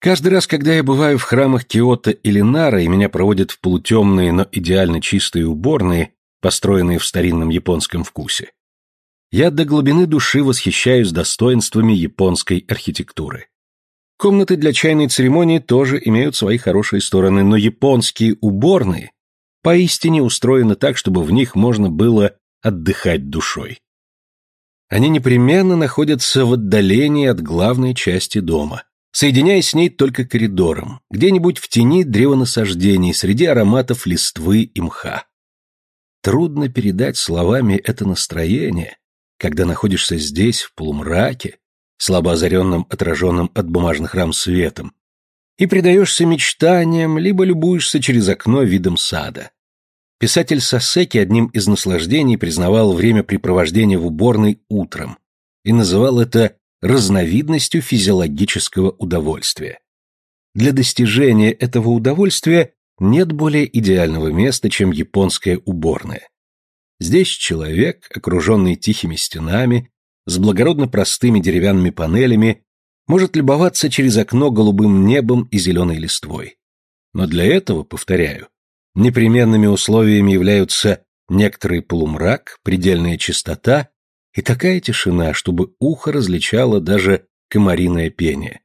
Каждый раз, когда я бываю в храмах Киото или Нара, и меня проводят в полутемные, но идеально чистые уборные, построенные в старинном японском вкусе, я до глубины души восхищаюсь достоинствами японской архитектуры. Комнаты для чайной церемонии тоже имеют свои хорошие стороны, но японские уборные поистине устроены так, чтобы в них можно было отдыхать душой. Они непременно находятся в отдалении от главной части дома, соединяясь с ней только коридором, где-нибудь в тени древонасаждений, среди ароматов листвы и мха. Трудно передать словами это настроение, когда находишься здесь, в полумраке, слабо озаренным, отраженным от бумажных рам светом, и предаешься мечтаниям, либо любуешься через окно видом сада. Писатель Сосеки одним из наслаждений признавал времяпрепровождение в уборной утром и называл это разновидностью физиологического удовольствия. Для достижения этого удовольствия нет более идеального места, чем японская уборная. Здесь человек, окруженный тихими стенами, с благородно простыми деревянными панелями, может любоваться через окно голубым небом и зеленой листвой. Но для этого, повторяю, непременными условиями являются некоторый полумрак, предельная чистота и такая тишина, чтобы ухо различало даже комариное пение.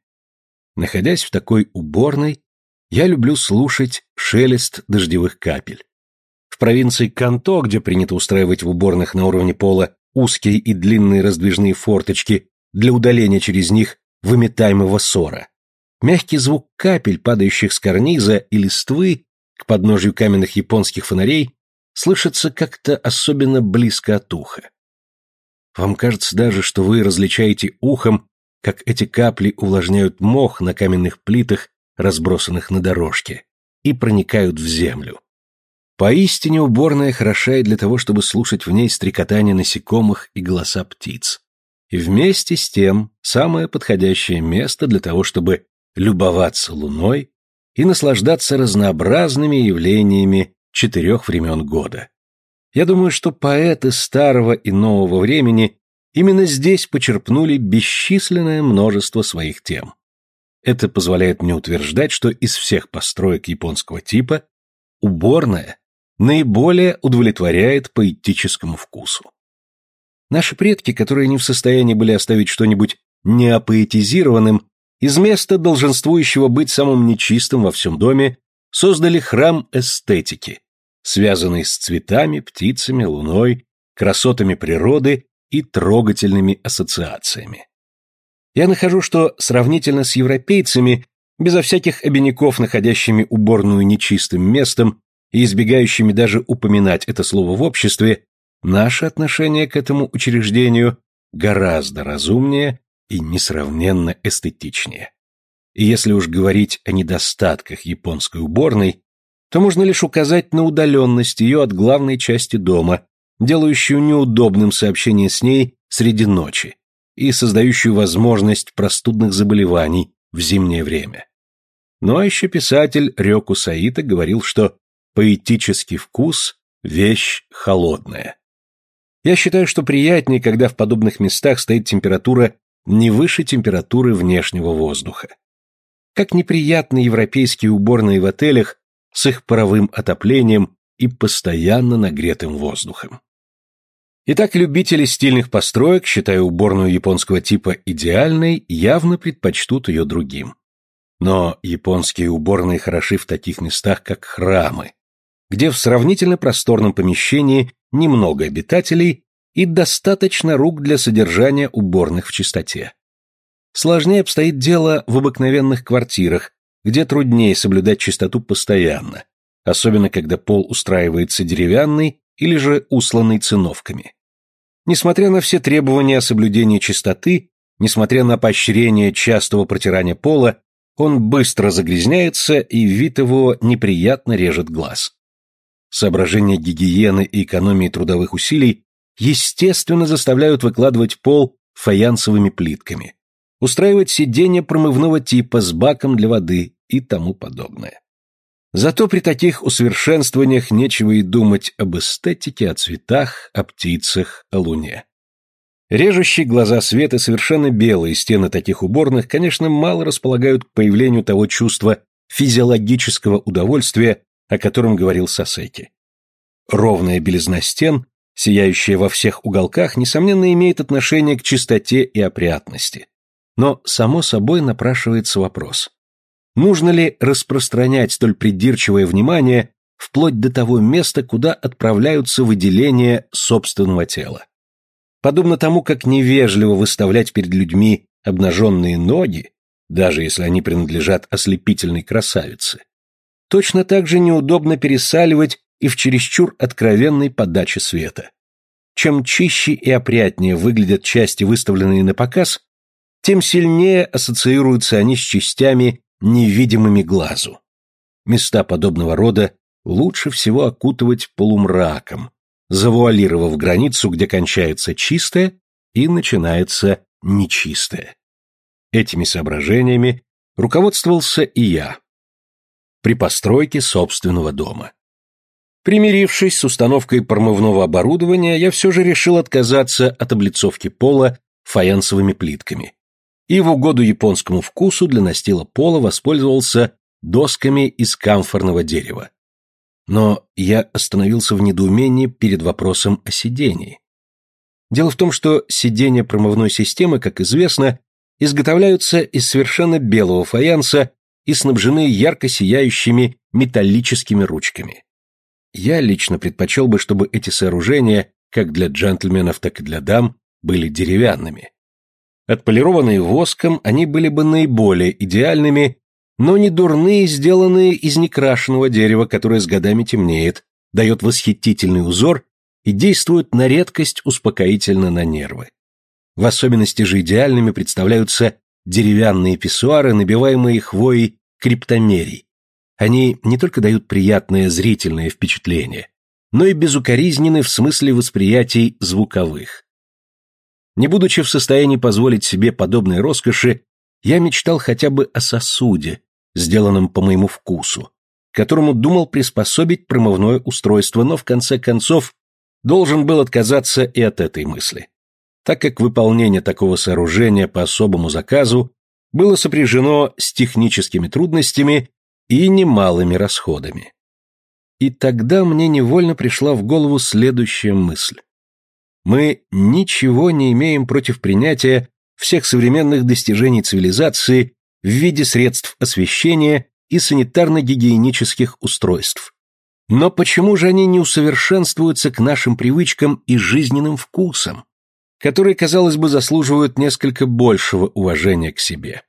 Находясь в такой уборной, я люблю слушать шелест дождевых капель. В провинции Канто, где принято устраивать в уборных на уровне пола узкие и длинные раздвижные форточки для удаления через них выметаемого ссора, мягкий звук капель, падающих с карниза и листвы к подножию каменных японских фонарей, слышится как-то особенно близко от уха. Вам кажется даже, что вы различаете ухом, как эти капли увлажняют мох на каменных плитах, разбросанных на дорожке, и проникают в землю. Поистине уборная хороша и для того, чтобы слушать в ней стрекотание насекомых и голоса птиц. И вместе с тем самое подходящее место для того, чтобы любоваться луной и наслаждаться разнообразными явлениями четырех времен года. Я думаю, что поэты старого и нового времени именно здесь почерпнули бесчисленное множество своих тем. Это позволяет мне утверждать, что из всех построек японского типа уборная наиболее удовлетворяет поэтическому вкусу. Наши предки, которые не в состоянии были оставить что-нибудь неопоэтизированным, из места, долженствующего быть самым нечистым во всем доме, создали храм эстетики, связанный с цветами, птицами, луной, красотами природы и трогательными ассоциациями. Я нахожу, что сравнительно с европейцами, безо всяких обиняков, находящими уборную нечистым местом и избегающими даже упоминать это слово в обществе, наше отношение к этому учреждению гораздо разумнее и несравненно эстетичнее. И если уж говорить о недостатках японской уборной, то можно лишь указать на удаленность ее от главной части дома, делающую неудобным сообщение с ней среди ночи и создающую возможность простудных заболеваний в зимнее время. Но еще писатель Рёку Саита говорил, что поэтический вкус – вещь холодная. Я считаю, что приятнее, когда в подобных местах стоит температура не выше температуры внешнего воздуха. Как неприятны европейские уборные в отелях с их паровым отоплением и постоянно нагретым воздухом. Итак, любители стильных построек, считая уборную японского типа идеальной, явно предпочтут ее другим. Но японские уборные хороши в таких местах, как храмы, где в сравнительно просторном помещении немного обитателей и достаточно рук для содержания уборных в чистоте. Сложнее обстоит дело в обыкновенных квартирах, где труднее соблюдать чистоту постоянно, особенно когда пол устраивается деревянный или же усланный циновками. Несмотря на все требования о соблюдении чистоты, несмотря на поощрение частого протирания пола, он быстро загрязняется и вид его неприятно режет глаз. Соображения гигиены и экономии трудовых усилий естественно заставляют выкладывать пол фаянсовыми плитками, устраивать сиденья промывного типа с баком для воды и тому подобное. Зато при таких усовершенствованиях нечего и думать об эстетике, о цветах, о птицах, о луне. Режущие глаза света совершенно белые стены таких уборных, конечно, мало располагают к появлению того чувства физиологического удовольствия, о котором говорил Сосеки. Ровная белизна стен, сияющая во всех уголках, несомненно, имеет отношение к чистоте и опрятности. Но, само собой, напрашивается вопрос. Нужно ли распространять столь придирчивое внимание вплоть до того места, куда отправляются выделения собственного тела? Подобно тому, как невежливо выставлять перед людьми обнаженные ноги, даже если они принадлежат ослепительной красавице, точно так же неудобно пересаливать и в чересчур откровенной подаче света. Чем чище и опрятнее выглядят части, выставленные на показ, тем сильнее ассоциируются они с частями, невидимыми глазу. Места подобного рода лучше всего окутывать полумраком, завуалировав границу, где кончается чистое и начинается нечистое. Этими соображениями руководствовался и я при постройке собственного дома. Примирившись с установкой промывного оборудования, я все же решил отказаться от облицовки пола фаянсовыми плитками. И в угоду японскому вкусу для настила пола воспользовался досками из камфорного дерева. Но я остановился в недоумении перед вопросом о сидении. Дело в том, что сиденья промывной системы, как известно, изготовляются из совершенно белого фаянса и снабжены ярко сияющими металлическими ручками. Я лично предпочел бы, чтобы эти сооружения, как для джентльменов, так и для дам, были деревянными. Отполированные воском, они были бы наиболее идеальными но не дурные, сделанные из некрашенного дерева, которое с годами темнеет, дает восхитительный узор и действует на редкость успокоительно на нервы. В особенности же идеальными представляются деревянные писсуары, набиваемые хвоей криптомерий. Они не только дают приятное зрительное впечатление, но и безукоризнены в смысле восприятий звуковых. Не будучи в состоянии позволить себе подобной роскоши, я мечтал хотя бы о сосуде, сделанном по моему вкусу, которому думал приспособить промывное устройство, но в конце концов должен был отказаться и от этой мысли, так как выполнение такого сооружения по особому заказу было сопряжено с техническими трудностями и немалыми расходами. И тогда мне невольно пришла в голову следующая мысль. Мы ничего не имеем против принятия всех современных достижений цивилизации в виде средств освещения и санитарно-гигиенических устройств. Но почему же они не усовершенствуются к нашим привычкам и жизненным вкусам, которые, казалось бы, заслуживают несколько большего уважения к себе?